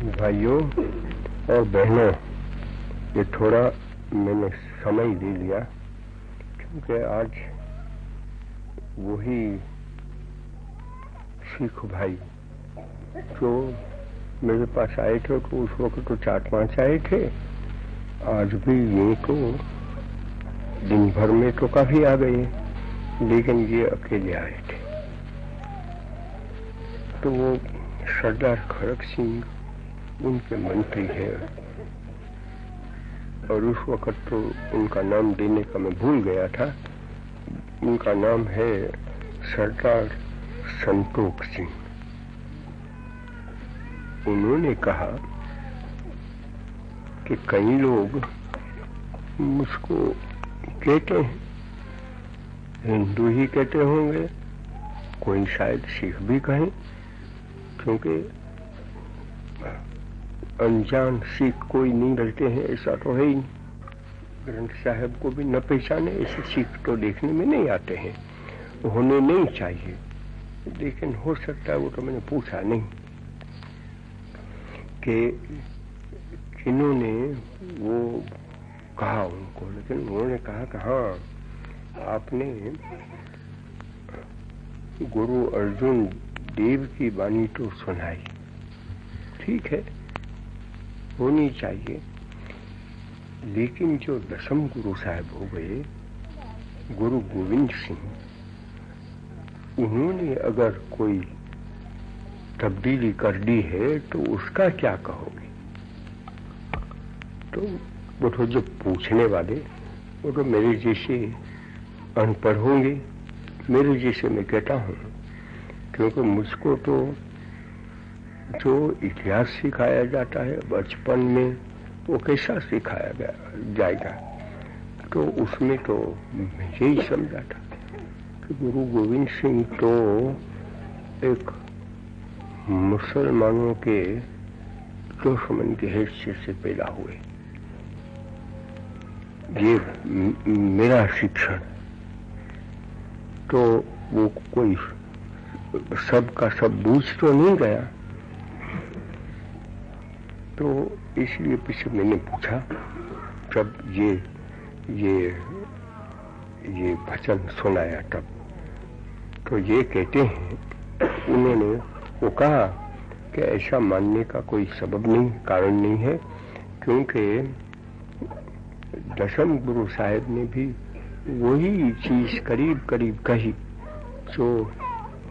भाइयों और बहनों, ये थोड़ा मैंने समय ले लिया, क्योंकि आज वही सिख भाई जो मेरे पास आए थे तो उस वक्त तो चार पाँच आए थे, आज भी ये तो दिन भर में तो काफ़ी आ गए लेकिन ये अकेले आए थे। तो वो सरदार खड़क सिंह उनके मंत्री है। और उस वक्त तो उनका नाम देने का मैं भूल गया था। उनका नाम है सरदार संतोख सिंह। उन्होंने कहा कि कई लोग मुझको कहते हैं। हिंदू ही कहते होंगे, कोई शायद सिख भी कहें, क्योंकि अनजान सिख कोई नहीं रहते हैं, ऐसा तो है ही ग्रंथ साहब को भी न पहचाने, ऐसे सिख तो देखने में नहीं आते हैं। होने नहीं चाहिए। लेकिन हो सकता है वो तो मैंने पूछा नहीं कि किन्होंने वो कहा उनको, लेकिन उन्होंने कहा कि हाँ आपने गुरु अर्जुन देव की वाणी तो सुनाई। ठीक है। होनी चाहिए। लेकिन जो दसम गुरु साहब हो गए, गुरु गोविंद सिंह, उन्होंने अगर कोई तब्दीली कर दी है तो उसका क्या कहोगे? तो वो तो जो पूछने वाले, वो तो मेरे जैसे अनपढ़ होंगे। मेरे जैसे मैं कहता हूँ, क्योंकि मुझको तो जो इतिहास सिखाया जाता है, बचपन में वो कैसा सिखाया गया, जाएगा। तो उसमें तो यही समझा था कि गुरु गोविंद सिंह तो एक मुसलमानों के दुश्मन के हिस्से से पैदा हुए। ये मेरा शिक्षण। तो वो कोई सब का सब बूझ तो नहीं गया। तो इसलिए पीछे मैंने पूछा, जब ये ये ये भजन सुनाया तब तो ये कहते हैं, उन्होंने वो कहा कि ऐसा मानने का कोई सबब नहीं, कारण नहीं है, क्योंकि दशम गुरु साहेब ने भी वही चीज़ करीब करीब कही, जो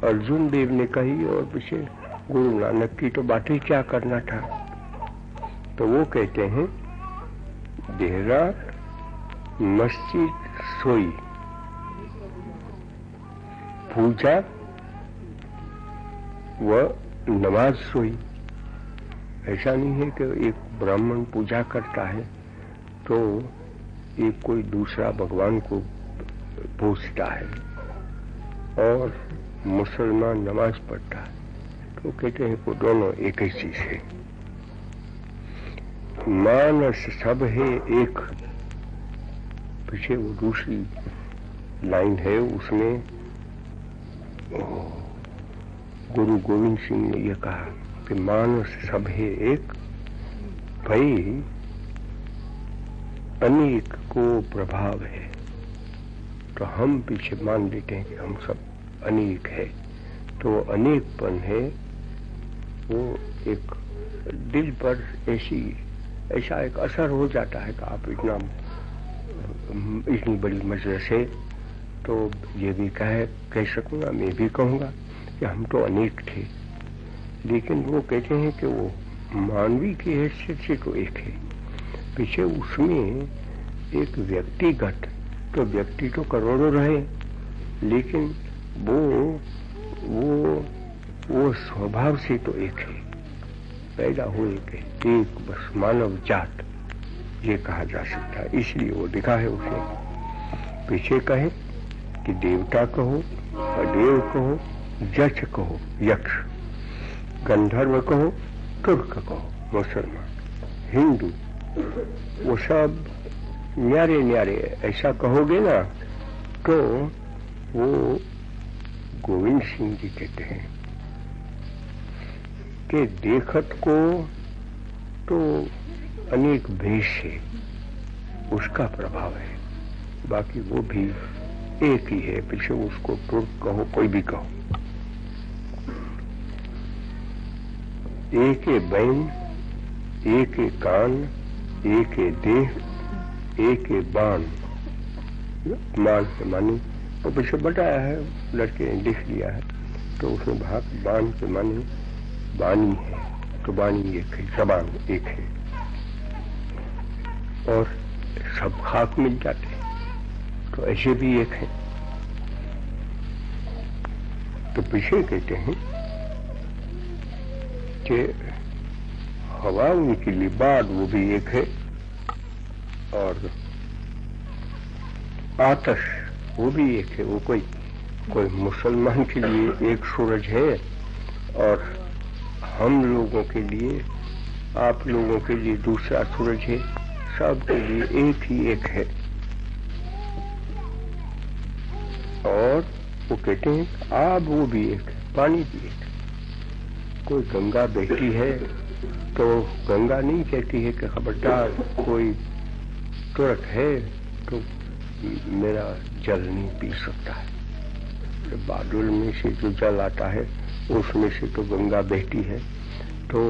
अर्जुन देव ने कही, और पीछे गुरु नानक की तो बात क्या करना था। तो वो कहते हैं, देहरा मस्जिद सोई। पूजा व नमाज़ सोई। ऐसा नहीं है कि एक ब्राह्मण पूजा करता है तो एक कोई दूसरा भगवान को पूछता है और मुसलमान नमाज़ पढ़ता है। तो कहते हैं कि दोनों एक ही चीज़ है। मानस सब है एक। पीछे वो दूसरी लाइन है उसमें गुरु गोविंद सिंह ने यह कहा कि मानस सब है एक। भाई, अनेक को प्रभाव है। तो हम पीछे मान लेते हैं कि हम सब अनेक है। तो अनेकपन है, वो एक दिल पर ऐसी ऐसा एक असर हो जाता है कि आप इतना इतनी बड़ी मजलिस से तो ये भी कह कह सकूँगा, मैं भी कहूँगा कि हम तो अनेक थे। लेकिन वो कहते हैं कि वो मानवी की हैसियत से तो एक है। पीछे उसमें एक व्यक्तिगत तो व्यक्ति तो करोड़ों रहे, लेकिन वो वो वो स्वभाव से तो एक है। पैदा हुए के एक बस मानव जात, ये कहा जा सकता है। इसलिए वो लिखा है उसने पीछे कहे कि देवता कहो, अदेव कहो जच कहो, यक्ष। गंधर्व कहो, तुर्क कहो, मुसलमान। हिंदू, वो सब न्यारे न्यारे, ऐसा कहोगे ना तो वो गोविंद सिंह जी कहते हैं। कि देखत को तो अनेक भेष है उसका प्रभाव है। बाकी वो भी एक ही है, पीछे उसको तुर्क कहो, कोई भी कहो। एक बैन एक कान, एक देह, एक बाण। मान से मानी और पीछे बताया है, लड़के ने लिख लिया है तो उसने भाग, बाण के मानी। बानी है तो बानी एक है, जबान एक है। और सब खाक मिल जाते हैं तो ऐसे भी एक है। तो पीछे कहते हैं कि हवा उनकी लिबाद वो भी एक है, और आतश वो भी एक है। वो कोई कोई मुसलमान के लिए एक सूरज है, और हम लोगों के लिए, आप लोगों के लिए दूसरा सूरज है सब के लिए एक ही एक है। और वो कहते हैं आब वो भी एक है, पानी भी एक कोई गंगा बहती है तो गंगा नहीं कहती है कि, खबरदार, कोई तुरक है तो मेरा जल नहीं पी सकता है। तो बादल में से जो जल आता है उसमें से तो गंगा बहती है तो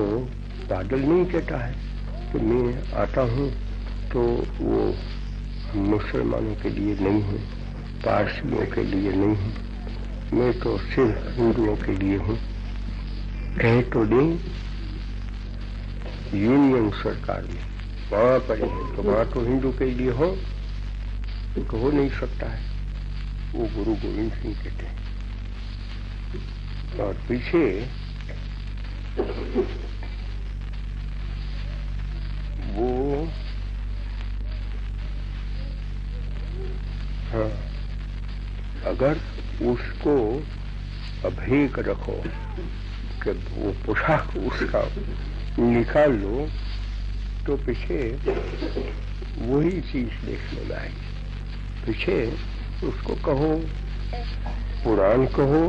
बादल नहीं कहता है कि मैं आता हूँ तो वो मुसलमानों के लिए नहीं हूँ, पारसियों के लिए नहीं हूँ, मैं तो सिर्फ़ हिंदुओं के लिए हूँ। कहे तो नहीं, यूनियन सरकार में वहाँ पर है तो वहाँ तो हिंदू के लिए हो तो हो नहीं सकता है। वो गुरु गोविंद सिंह कहते हैं। और पीछे वो हाँ अगर उसको अभेक रखो कि वो पोशाक उसका निकाल लो तो पीछे वही चीज़ देखने में आएगी पीछे उसको कहो कुरान कहो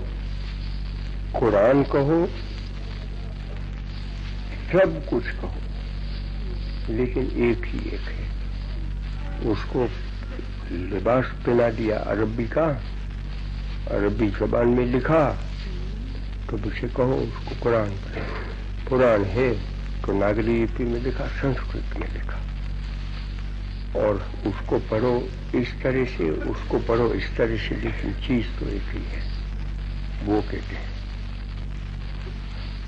कुरान कहो, सब कुछ कहो, लेकिन एक ही एक है। उसको लिबास पहना दिया अरबी का, अरबी जबान में लिखा तो पीछे कहो, उसको कुरान कुरान है तो नागरी लिपि में लिखा, संस्कृत में लिखा। और उसको पढ़ो इस तरह से, उसको पढ़ो इस तरह से, लेकिन चीज़ तो एक ही है। वो कहते हैं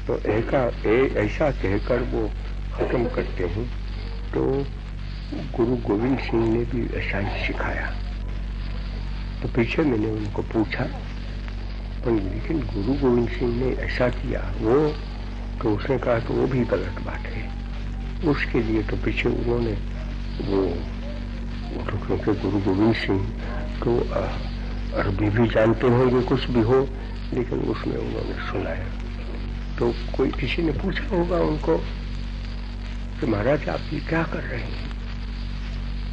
तो ऐसा कहकर वो खत्म करते हैं। तो गुरु गोविंद सिंह ने भी ऐसा ही सिखाया। तो पीछे मैंने उनको पूछा, पर लेकिन गुरु गोविंद सिंह ने ऐसा किया, वो? तो उसने कहा कि वो भी गलत बात है। उसके लिए तो पीछे उन्होंने वो तो क्योंकि गुरु गोविंद सिंह तो अरबी भी जानते होंगे, कुछ भी हो, लेकिन उसमें उन्होंने सुनाया। तो कोई किसी ने पूछा होगा उनको कि महाराज, आप ये क्या कर रहे हैं?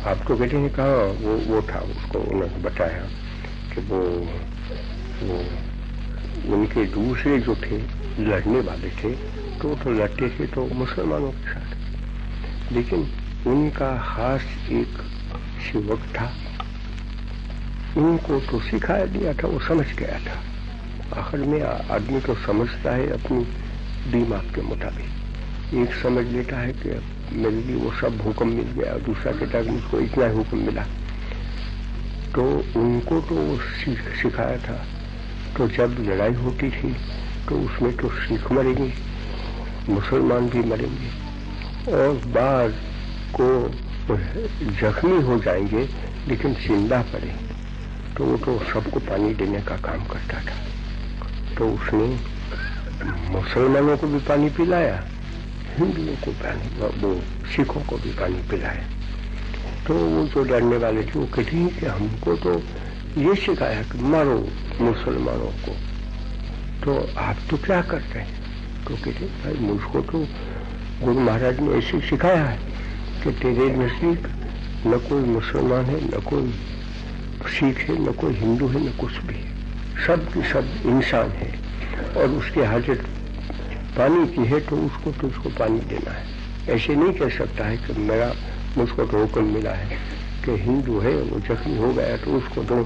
आप तो कहते हैं कहा, वो वो था, उसको उन्होंने बताया कि वो वो उनके दूसरे जो थे, लड़ने वाले थे तो तो लड़ते थे तो मुसलमानों के साथ। लेकिन उनका खास एक सेवक था। उनको तो सिखाया दिया था, वो समझ गया था। आखिर में आदमी तो समझता है अपनी दिमाग के मुताबिक। एक समझ लेता है कि मेरे लिए वो सब हुक्म मिल गया, और दूसरा कहता है मुझको इतना ही हुक्म मिला। तो उनको तो सिखाया था। तो जब लड़ाई होती थी तो उसमें तो सिख मरेंगे, मुसलमान भी मरेंगे, और बाद को जख्मी हो जाएँगे, लेकिन ज़िंदा पड़े। तो वो तो सबको पानी देने का काम करता था। तो उसने मुसलमानों को भी पानी पिलाया, हिंदुओं को पानी, वो सिखों को भी पानी पिलाया। तो वो जो डरने वाले थे, वो कहते हैं कि हमको तो ये सिखाया कि मारो मुसलमानों को। तो आप तो क्या करते हैं? तो कहते, भाई, मुझको तो गुरु महाराज ने ऐसे सिखाया है कि तेरे नज़दीक न कोई मुसलमान है, न कोई सिख है, न कोई हिंदू है, न कुछ भी है। सब की सब इंसान है। और उसके हाजत पानी की है तो उसको तो उसको पानी देना है। ऐसे नहीं कह सकता है कि मेरा मुझको तो हुक्म मिला है कि हिंदू है वो जख्मी हो गया तो उसको दो,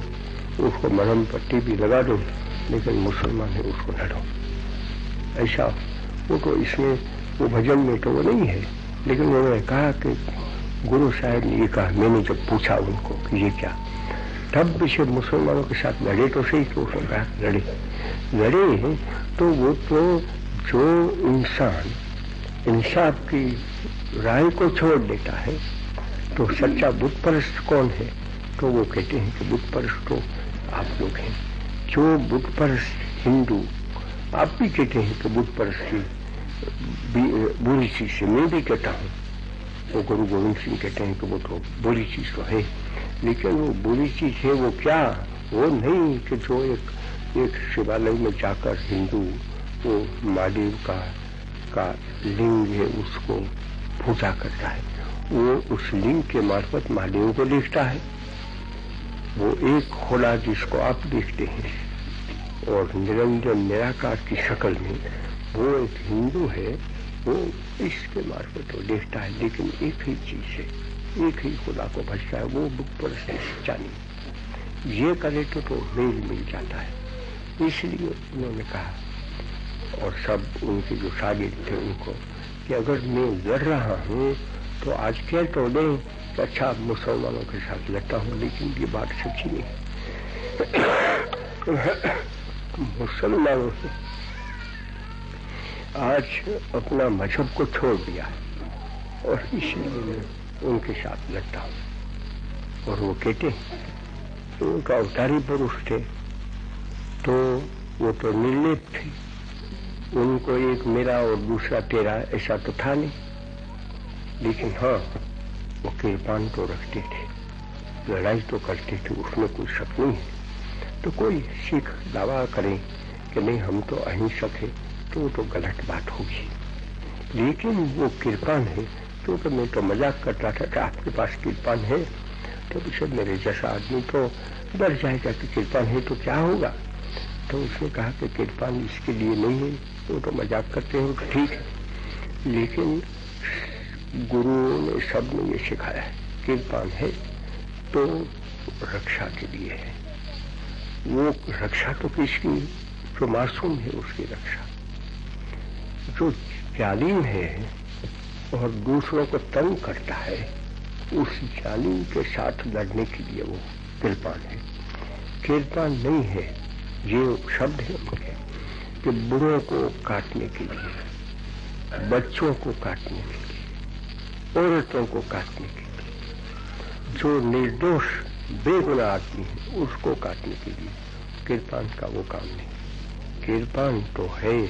उसको मरम पट्टी भी लगा दो, लेकिन मुसलमान है, उसको न दो। ऐसा, वो तो इसमें, वो भजन में तो वो नहीं है, लेकिन उन्होंने कहा कि गुरु साहब ने ये कहा, मैंने जब पूछा उनको कि ये क्या, तब भी से मुसलमानों के साथ लड़े तो सही तो उसने कहा, लड़े। लड़े तो वो तो जो इंसान, इंसाफ की राय को छोड़ देता है तो सच्चा बुद्ध परस्त कौन है? तो वो कहते हैं कि बुद्ध परस्त तो आप लोग हैं। जो बुद्ध परस्त हिंदू? आप भी कहते हैं कि बुद्ध परस्त बुरी चीज़ से मैं भी कहता हूँ। वो गुरु गोविंद सिंह कहते हैं कि वो तो बुरी चीज़ तो है, लेकिन वो बुरी चीज़ है वो क्या? वो नहीं कि जो एक एक शिवालय में जाकर हिंदू वो महादेव का का लिंग है उसको पूजा करता है। वो उस लिंग के मार्फत महादेव को देखता है। वो एक खोला जिसको आप देखते हैं और निरंजन निराकार की शक्ल में वो एक हिंदू है वो इसके मार्फत वो देखता है लेकिन एक ही चीज़ है एक ही खुदा को भजता है वो बुक पर सच्चा ये करे तो, तो मेल मिल जाता है। इसलिए उन्होंने कहा, और सब उनके जो शागिद थे उनको, कि अगर मैं लड़ रहा हूँ तो आज कह तो दें कि अच्छा मुसलमानों के साथ लड़ता हूँ, लेकिन ये बात सच्ची नहीं। मुसलमानों ने आज अपना मज़हब को छोड़ दिया है, और इसलिए मैं उनके साथ लड़ता हूँ। और वो कहते उनका अवतारी पुरुष थे तो वो तो निर्लिप थे। उनको एक मेरा और दूसरा तेरा ऐसा तो था नहीं। लेकिन हाँ वो किरपान तो रखते थे। लड़ाई तो करते थे उसमें कोई शक नहीं है। तो कोई सिख दावा करे कि नहीं हम तो अहिंसक है तो वो तो गलत बात होगी। लेकिन वो किरपान है तो, तो मैं तो मज़ाक कर रहा था कि आपके पास किरपान है तो विषय मेरे जैसा आदमी तो डर जाएगा कि किरपान है तो क्या होगा? तो उसने कहा कि किरपान इसके लिए नहीं है, वो तो मज़ाक करते हो तो ठीक है। लेकिन गुरुओं ने सबने ये सिखाया है है तो रक्षा के लिए है। वो रक्षा तो किसकी? जो मासूम है उसकी रक्षा। जो जालिम है और दूसरों को तंग करता है, उस जालिम के साथ लड़ने के लिए वो किरपान है। किरपान नहीं है ये शब्द है उनके कि बुढ़ों को काटने के लिए, बच्चों को काटने के लिए, औरतों को काटने के लिए, जो निर्दोष बेगुना आदमी है, उसको काटने के लिए किरपान का वो काम नहीं। किरपान तो है,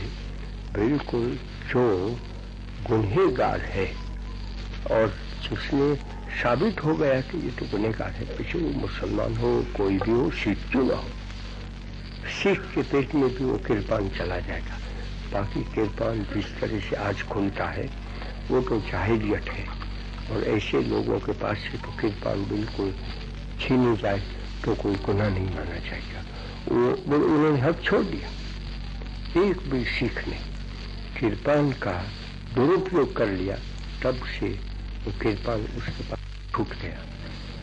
बिल्कुल जो गुनहेगार है, और जिसने साबित हो गया कि ये तो गुनहगार है, पीछे वो मुसलमान हो, कोई भी हो सिख क्यों ना हो। सिख के पेट में भी वो किरपान चला जाएगा। बाकी किरपान जिस तरह से आज खुलता है, वो तो जाहिलियत है। और ऐसे लोगों के पास से तो किरपान बिल्कुल छीनी जाए तो कोई गुना नहीं माना जाएगा। वो उन्होंने हक छोड़ दिया। एक भी सिख ने किरपान का दुरुपयोग कर लिया, तब से वो किरपान उसके पास छूट गया।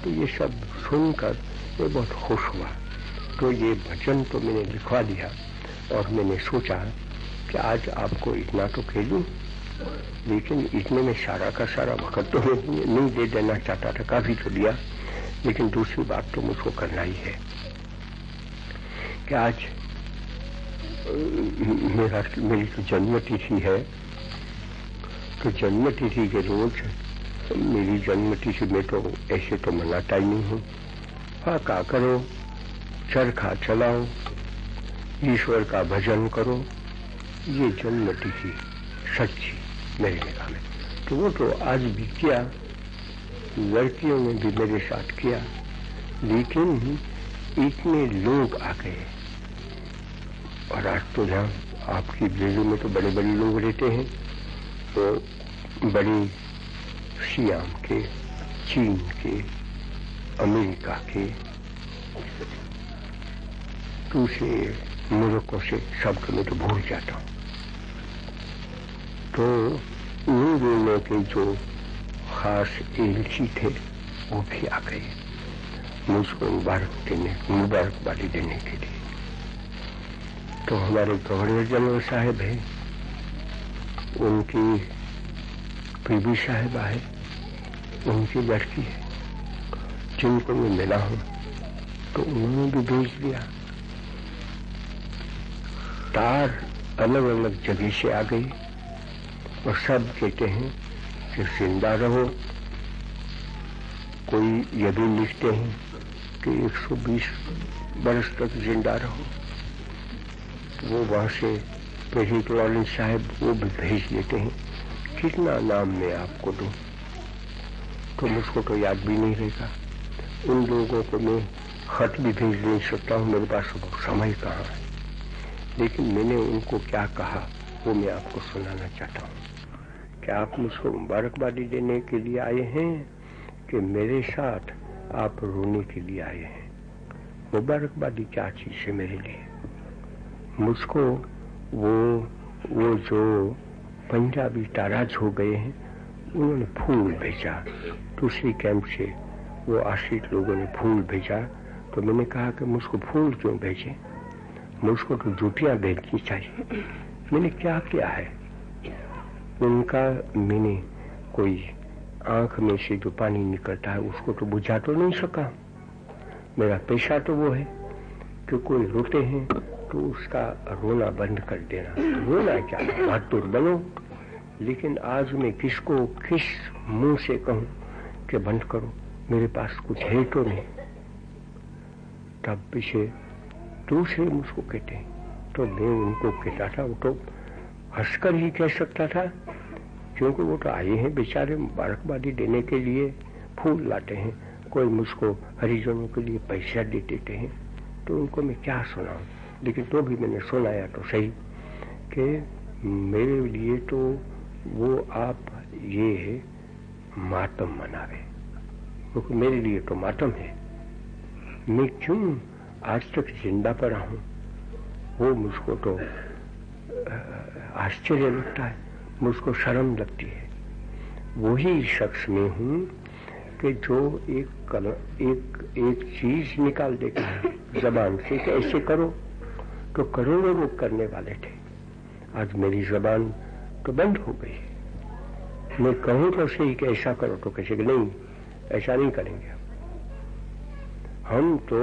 तो ये सब सुनकर ये बहुत खुश हुआ। तो ये भजन तो मैंने लिखवा दिया और मैंने सोचा कि आज आपको इतना तो खेलूं लेकिन इतने में सारा का सारा वक्त तो नहीं, दे देना चाहता था काफ़ी तो दिया। लेकिन दूसरी बात तो मुझको करना ही है कि आज मेरा मेरी तो जन्म तिथि है। तो जन्म तिथि के रोज मेरी जन्म तिथि में तो ऐसे तो मनाता ही नहीं हूँ। हाँ का करो? चरखा चलाओ, ईश्वर का भजन करो, ये जन्म तिथि सच्ची मेरी निगाह में तो वो तो आज भी किया, लड़कियों ने भी मेरे साथ किया, लेकिन इतने लोग आ गए। और आज तो जहाँ आपकी दिल्ली में तो बड़े बड़े लोग रहते हैं तो बड़े सियाम के, चीन के, अमेरिका के दूसरे मुल्कों से शब्द में तो भूल जाता हूँ। तो उन दोनों के जो खास एलची थे, वो भी आ गए। मुझको मुबारक देने मुबारकबादी देने के लिए। तो हमारे गवर्नर जनरल साहब है, उनकी बीबी साहिबा है उनकी लड़की है, जिनको मैं मिला हूँ तो उन्होंने भी भेज दिया। तार अलग अलग जगह से आ गई और सब कहते हैं कि ज़िंदा रहो। कोई ये भी लिखते हैं कि 120 बरस तक ज़िंदा रहो। वो वहाँ से प्रेसिडेंट लॉरेंस साहब वो भी भेज देते हैं। कितना नाम मैं आपको दूँ? तो मुझको तो याद भी नहीं रहेगा। उन लोगों को मैं खत भी भेज नहीं सकता हूँ। मेरे पास समय कहाँ है? लेकिन मैंने उनको क्या कहा, वो मैं आपको सुनाना चाहता हूँ। क्या आप मुझको मुबारकबादी देने के लिए आए हैं कि मेरे साथ आप रोने के लिए आए हैं? मुबारकबादी क्या चीज़ है मेरे लिए। मुझको वो वो जो पंजाबी ताराज हो गए हैं, उन्होंने फूल भेजा। दूसरी कैंप से वो आश्रित लोगों ने फूल भेजा। तो मैंने कहा कि मुझको फूल क्यों भेजे? मुझको तो जूतियाँ भेजनी चाहिए। मैंने क्या किया है? उनका मैंने कोई आँख में से जो पानी निकलता है, उसको तो बुझा तो नहीं सका। मेरा पेशा तो वो है कि कोई रोते हैं तो उसका रोना बंद कर देना। रोना क्या? बहादुर बनो। लेकिन आज मैं किसको किस मुँह से कहूँ कि बंद करो? मेरे पास कुछ है तो नहीं। तब पीछे दूसरे मुझको कहते हैं। तो मैं उनको कहता था, वो तो हंसकर ही कह सकता था। क्योंकि वो तो आए हैं बेचारे मुबारकबादी देने के लिए, फूल लाते हैं। कोई मुझको हरिजनों के लिए पैसा दे देते हैं। तो उनको मैं क्या सुनाऊं? लेकिन तो भी मैंने सुनाया तो सही कि मेरे लिए तो वो आप ये है, मातम मनावे। क्योंकि मेरे लिए तो मातम है। मैं क्यों आज तक ज़िंदा पड़ा हूँ। वो मुझको तो आश्चर्य लगता है मुझको शर्म लगती है। वही शख्स में हूँ कि जो एक कल, एक एक चीज़ निकाल देता है जबान से कि ऐसे करो तो करोड़ों लोग करने वाले थे। आज मेरी जबान तो बंद हो गई है। मैं कहूँ तो सही कि ऐसा करो तो कैसे नहीं ऐसा नहीं करेंगे। हम तो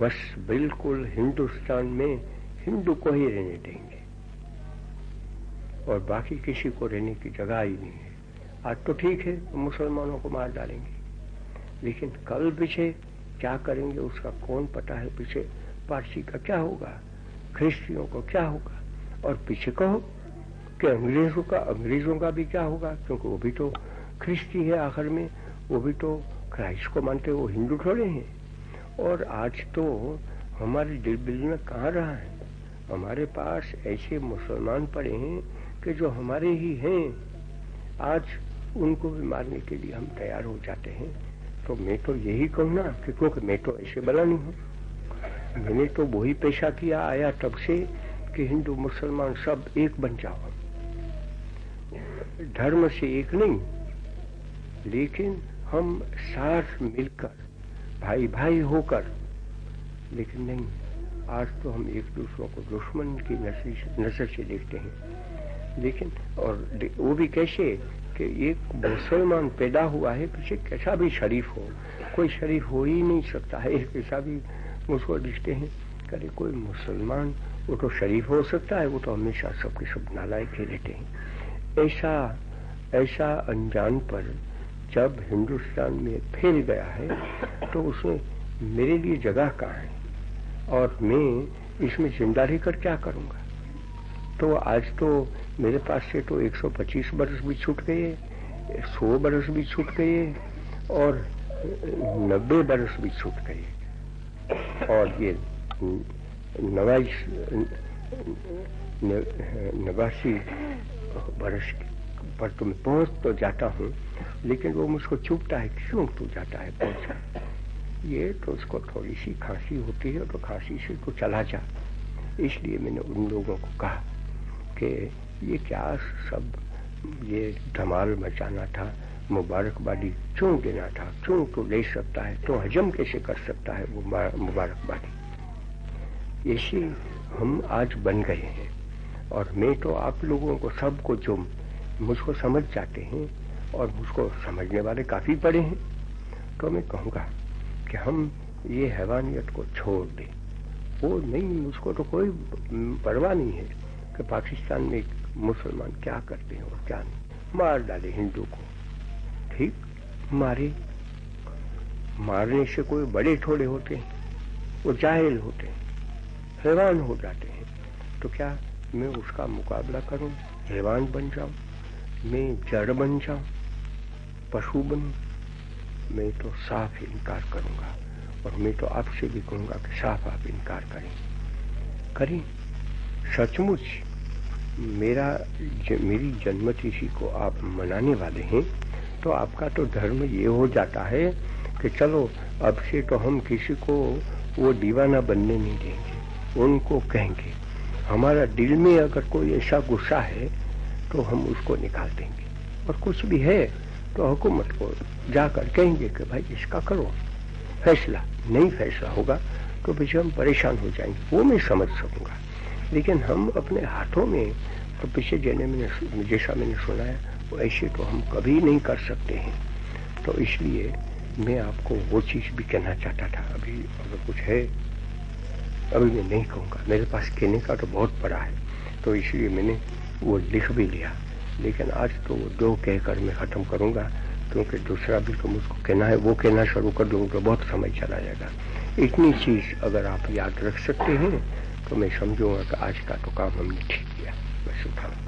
बस बिल्कुल हिंदुस्तान में हिंदू को ही रहने देंगे। और बाकी किसी को रहने की जगह ही नहीं है। आज तो ठीक है तो मुसलमानों को मार डालेंगे। लेकिन कल पीछे क्या करेंगे, उसका कौन पता है? पीछे पारसी का क्या होगा? ख्रिस्तियों को क्या होगा? और पीछे कहो कि अंग्रेज़ों का अंग्रेज़ों का भी क्या होगा? क्योंकि वो भी तो ख्रिस्ती है आखिर में, वो भी तो क्राइस्ट को मानते वो हिंदू थोड़े हैं। और आज तो हमारे दिल बिल में कहा रहा है? हमारे पास ऐसे मुसलमान पड़े हैं कि जो हमारे ही हैं। आज उनको भी मारने के लिए हम तैयार हो जाते हैं। तो मैं तो यही कहूँ ना कि क्योंकि मैं तो ऐसे बना नहीं हूँ। मैंने तो वही पेशा किया आया तब से कि हिंदू मुसलमान सब एक बन जाओ। धर्म से एक नहीं, लेकिन हम साथ मिलकर भाई भाई होकर। लेकिन नहीं, आज तो हम एक दूसरों को दुश्मन की नज़र से देखते हैं। लेकिन, और वो भी कैसे कि एक मुसलमान पैदा हुआ है, पीछे कैसा भी शरीफ हो, कोई शरीफ हो ही नहीं सकता है कैसा भी मुझको दिखते हैं। करे कोई मुसलमान, वो तो शरीफ हो सकता है, वो तो हमेशा सबके सब नालायक ही रहते हैं। ऐसा ऐसा अनजान पर जब हिंदुस्तान में फैल गया है तो उसमें मेरे लिए जगह कहाँ है? और मैं इसमें ज़िंदा रहकर क्या करूँगा? तो आज तो मेरे पास से तो 125 बरस भी छूट गए 100 बरस भी छूट गए और 90 बरस भी छूट गए। और ये नवाइस नवासी बरस पर तुम पहुँच तो जाता हूँ, लेकिन वो मुझको चुपता है, क्यों तू जाता है? पहुँचा ये तो उसको थोड़ी सी खांसी होती है तो खांसी से तो चला जा। इसलिए मैंने उन लोगों को कहा कि ये क्या सब, ये धमाल मचाना था, मुबारकबादी क्यों देना था? क्यों तो ले सकता है? तो हजम कैसे कर सकता है वो मुबारकबादी? ऐसे हम आज बन गए हैं, और मैं तो आप लोगों को सबको जो मुझको समझ जाते हैं और मुझको समझने वाले काफ़ी पड़े हैं। तो मैं कहूँगा कि हम ये हैवानियत को छोड़ दें। वो नहीं, मुझको तो कोई परवाह नहीं है कि पाकिस्तान में मुसलमान क्या करते हैं और क्या नहीं। मार डाले हिंदू को। ठीक? मारे। मारने से कोई बड़े थोड़े होते हैं, वो जाहिल होते हैं, हैवान हो जाते हैं। तो क्या मैं उसका मुकाबला करूँ? हैवान बन जाऊँ? मैं जड़ बन जाऊँ पशु बनूं मैं तो साफ़ इनकार करूँगा और मैं तो आपसे भी कहूँगा कि साफ़ आप इनकार करें। करें। सचमुच मेरा ज, मेरी जन्मतिथि को आप मनाने वाले हैं तो आपका तो धर्म ये हो जाता है कि चलो अब से तो हम किसी को वो दीवाना बनने नहीं देंगे उनको कहेंगे। हमारा दिल में अगर कोई ऐसा गुस्सा है तो हम उसको निकाल देंगे। और कुछ भी है तो हुकूमत को जाकर कहेंगे कि भाई इसका करो। फैसला, नहीं फैसला होगा तो पीछे हम परेशान हो जाएँगे। वो मैं समझ सकूँगा। लेकिन हम अपने हाथों में तो पीछे जैने मैंने जैसा मैंने सुना है वो ऐसे तो हम कभी नहीं कर सकते हैं। तो इसलिए मैं आपको वो चीज़ भी कहना चाहता था। अभी अगर कुछ है, अभी मैं नहीं कहूँगा। मेरे पास कहने का तो बहुत बड़ा है। तो इसलिए मैंने वो लिख भी लिया। लेकिन आज तो वो दो कहकर मैं ख़त्म करूँगा, क्योंकि दूसरा भी तो मुझको कहना है, वो कहना शुरू कर दूँगा तो बहुत समय चला जाएगा। इतनी चीज़ अगर आप याद रख सकते हैं तो मैं समझूँगा कि आज का तो काम हमने ठीक किया। बस उठाऊँ